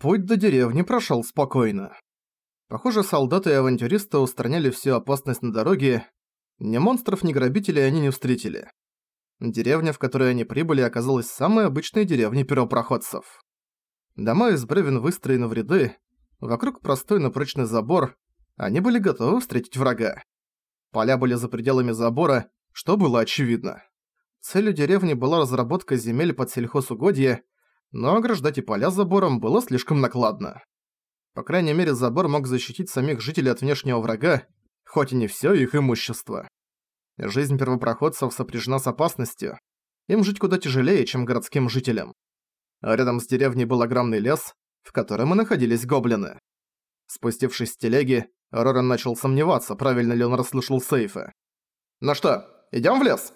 Путь до деревни прошёл спокойно. Похоже, солдаты и авантюристы устраняли всю опасность на дороге. Ни монстров, ни грабителей они не встретили. Деревня, в которой они прибыли, оказалась самой обычной деревней первопроходцев. Дома из бревен выстроены в ряды, вокруг простой, но прочный забор, они были готовы встретить врага. Поля были за пределами забора, что было очевидно. Целью деревни была разработка земель под сельхозугодье, но ограждать и поля забором было слишком накладно. По крайней мере, забор мог защитить самих жителей от внешнего врага, хоть и не всё их имущество. Жизнь первопроходцев сопряжена с опасностью. Им жить куда тяжелее, чем городским жителям. А рядом с деревней был огромный лес, в котором и находились гоблины. Спустившись с телеги, Роран начал сомневаться, правильно ли он расслышал сейфы. «Ну что, идём в лес?»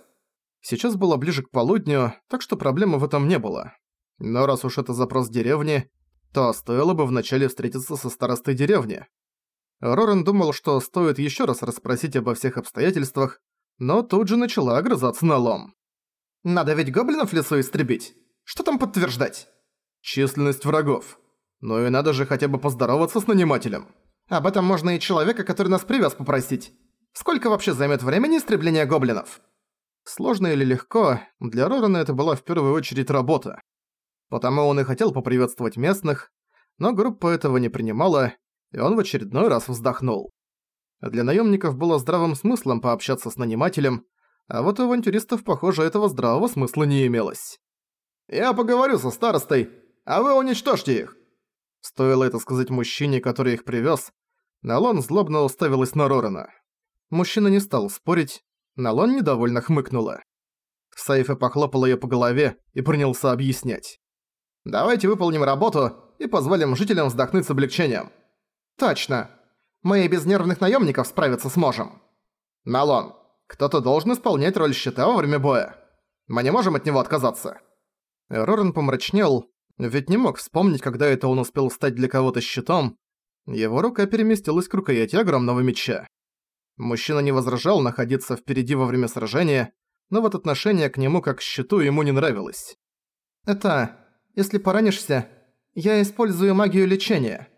Сейчас было ближе к полудню, так что проблемы в этом не было. Но раз уж это запрос деревни, то стоило бы вначале встретиться со старостой деревни. Рорен думал, что стоит еще раз расспросить обо всех обстоятельствах, но тут же начала огрызаться на лом. «Надо ведь гоблинов в лесу истребить. Что там подтверждать?» «Численность врагов. Ну и надо же хотя бы поздороваться с нанимателем. Об этом можно и человека, который нас привез, попросить. Сколько вообще займет времени истребление гоблинов?» Сложно или легко, для Рорана это была в первую очередь работа. Потому он и хотел поприветствовать местных, но группа этого не принимала, и он в очередной раз вздохнул. Для наемников было здравым смыслом пообщаться с нанимателем, а вот у авантюристов, похоже, этого здравого смысла не имелось. «Я поговорю со старостой, а вы уничтожьте их!» Стоило это сказать мужчине, который их привез, Налон злобно уставилась на Рорана. Мужчина не стал спорить, Налон недовольно хмыкнула. Сайфа похлопал её по голове и принялся объяснять. Давайте выполним работу и позволим жителям вздохнуть с облегчением. Точно. Мы и без нервных наемников справиться сможем. Налон, кто-то должен исполнять роль щита во время боя. Мы не можем от него отказаться. Рорен помрачнел, ведь не мог вспомнить, когда это он успел стать для кого-то щитом. Его рука переместилась к рукояти огромного меча. Мужчина не возражал находиться впереди во время сражения, но вот отношение к нему как к щиту ему не нравилось. «Это если поранишься, я использую магию лечения».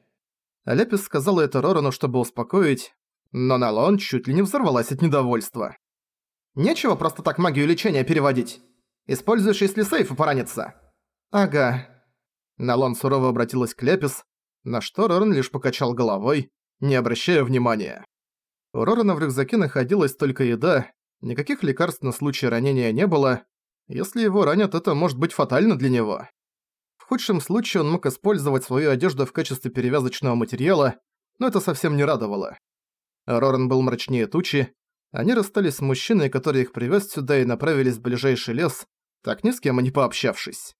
Лепис сказала это Рорану, чтобы успокоить, но Налон чуть ли не взорвалась от недовольства. «Нечего просто так магию лечения переводить. Используешь, если сейф поранится». «Ага». Налон сурово обратилась к Лепис, на что Роран лишь покачал головой, не обращая внимания. У Рорана в рюкзаке находилась только еда, никаких лекарств на случай ранения не было. Если его ранят, это может быть фатально для него. Худшем случае он мог использовать свою одежду в качестве перевязочного материала, но это совсем не радовало. Роран был мрачнее тучи. Они расстались с мужчиной, который их привез сюда и направились в ближайший лес, так ни с кем и не пообщавшись.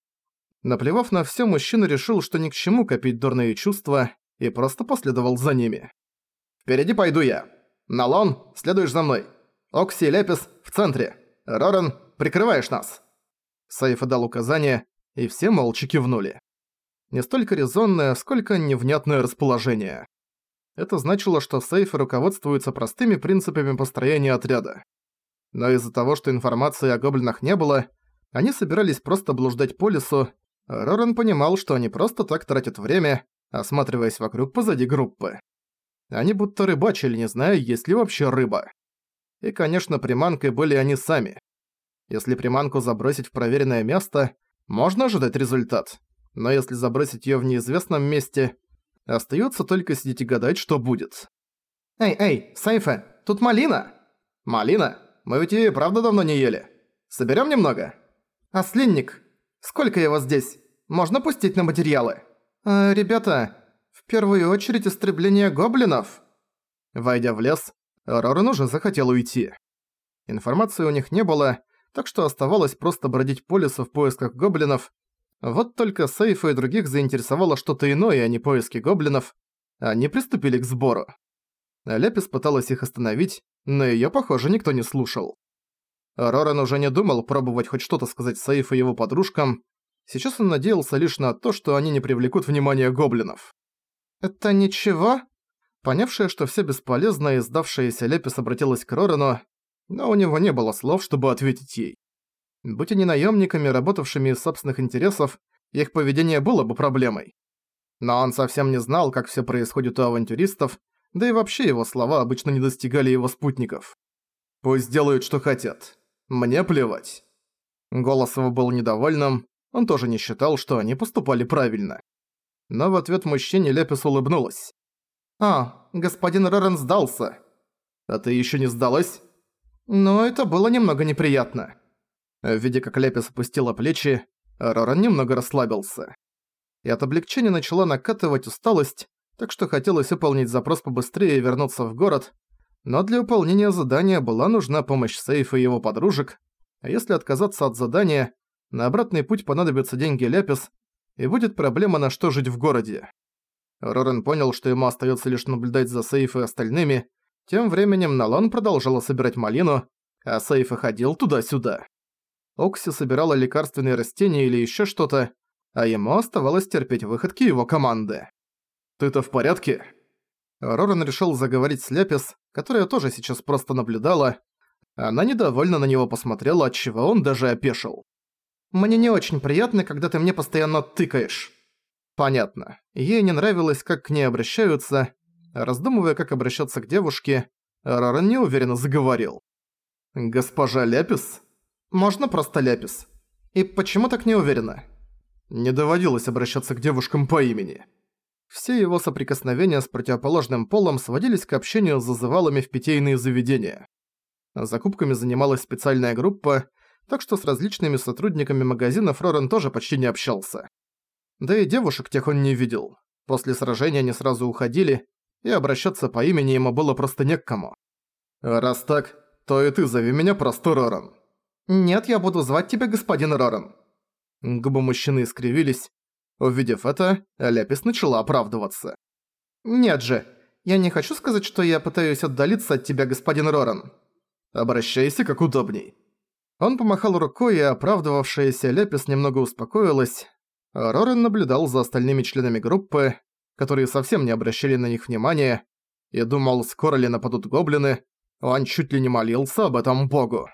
Наплевав на всё, мужчина решил, что ни к чему копить дурные чувства, и просто последовал за ними. «Впереди пойду я. Налон, следуешь за мной. Окси и Лепис в центре. Роран, прикрываешь нас». Сайфа дал указание, и все молча кивнули. Не столько резонное, сколько невнятное расположение. Это значило, что сейфы руководствуются простыми принципами построения отряда. Но из-за того, что информации о гоблинах не было, они собирались просто блуждать по лесу, Роран понимал, что они просто так тратят время, осматриваясь вокруг позади группы. Они будто рыбачили, не зная, есть ли вообще рыба. И, конечно, приманкой были они сами. Если приманку забросить в проверенное место, можно ожидать результат. Но если забросить её в неизвестном месте, остаётся только сидеть и гадать, что будет. «Эй, эй, Сайфе, тут малина!» «Малина? Мы ведь её правда давно не ели. Соберём немного?» «Ослинник, сколько его здесь? Можно пустить на материалы?» «Э, ребята, в первую очередь истребление гоблинов!» Войдя в лес, Роран уже захотел уйти. Информации у них не было, так что оставалось просто бродить по лесу в поисках гоблинов. Вот только Сейфа и других заинтересовало что-то иное, а не поиски гоблинов. Они приступили к сбору. Лепис пыталась их остановить, но её, похоже, никто не слушал. Роран уже не думал пробовать хоть что-то сказать Сейфу и его подружкам. Сейчас он надеялся лишь на то, что они не привлекут внимания гоблинов. «Это ничего?» Понявшая, что все бесполезно, и сдавшаяся Лепис обратилась к Рорану, но у него не было слов, чтобы ответить ей. Будь они наемниками, работавшими из собственных интересов, их поведение было бы проблемой. Но он совсем не знал, как все происходит у авантюристов, да и вообще его слова обычно не достигали его спутников. «Пусть делают, что хотят. Мне плевать». Голос его был недовольным, он тоже не считал, что они поступали правильно. Но в ответ мужчине Лепис улыбнулась. «А, господин Рорен сдался». «А ты ещё не сдалась?» «Но это было немного неприятно». Видя, как Лепис опустила плечи, Роран немного расслабился. И от облегчения начала накатывать усталость, так что хотелось выполнить запрос побыстрее и вернуться в город, но для выполнения задания была нужна помощь Сейфа и его подружек, а если отказаться от задания, на обратный путь понадобятся деньги Ляпис, и будет проблема на что жить в городе. Рорен понял, что ему остается лишь наблюдать за Сейф и остальными, тем временем Налан продолжала собирать малину, а Сейф ходил туда-сюда. Окси собирала лекарственные растения или еще что-то, а ему оставалось терпеть выходки его команды. «Ты-то в порядке?» Роран решил заговорить с Ляпис, которая тоже сейчас просто наблюдала. Она недовольно на него посмотрела, отчего он даже опешил. «Мне не очень приятно, когда ты мне постоянно тыкаешь». Понятно. Ей не нравилось, как к ней обращаются. Раздумывая, как обращаться к девушке, Роран неуверенно заговорил. «Госпожа Ляпис?» «Можно просто Ляпис. И почему так не уверена?» Не доводилось обращаться к девушкам по имени. Все его соприкосновения с противоположным полом сводились к общению с зазывалами в питейные заведения. Закупками занималась специальная группа, так что с различными сотрудниками магазинов Рорен тоже почти не общался. Да и девушек тех он не видел. После сражения они сразу уходили, и обращаться по имени ему было просто не к кому. «Раз так, то и ты зови меня просто Роран». «Нет, я буду звать тебя господин Роран». Губы мужчины искривились, Увидев это, Ляпис начала оправдываться. «Нет же, я не хочу сказать, что я пытаюсь отдалиться от тебя, господин Роран. Обращайся как удобней». Он помахал рукой, и оправдывавшаяся Ляпис немного успокоилась. Роран наблюдал за остальными членами группы, которые совсем не обращали на них внимания, и думал, скоро ли нападут гоблины, он чуть ли не молился об этом богу.